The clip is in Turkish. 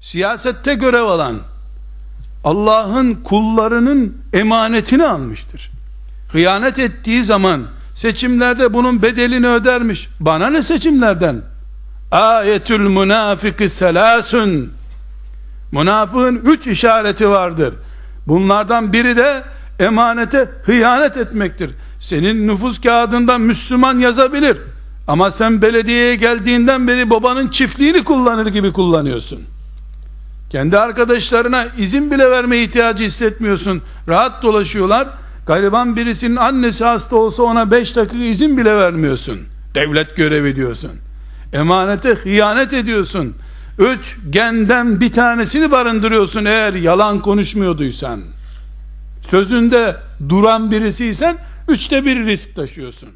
siyasette görev alan, Allah'ın kullarının emanetini almıştır. Hıyanet ettiği zaman seçimlerde bunun bedelini ödermiş. Bana ne seçimlerden? Ayetül münafiki selasun. Münafığın üç işareti vardır. Bunlardan biri de emanete hıyanet etmektir. Senin nüfus kağıdında Müslüman yazabilir. Ama sen belediyeye geldiğinden beri babanın çiftliğini kullanır gibi kullanıyorsun. Kendi arkadaşlarına izin bile verme ihtiyacı hissetmiyorsun. Rahat dolaşıyorlar. Gariban birisinin annesi hasta olsa ona 5 dakika izin bile vermiyorsun. Devlet görevi diyorsun. Emanete hıyanet ediyorsun. Üç genden bir tanesini barındırıyorsun eğer yalan konuşmuyorduysan. Sözünde duran birisiysen üçte bir risk taşıyorsun.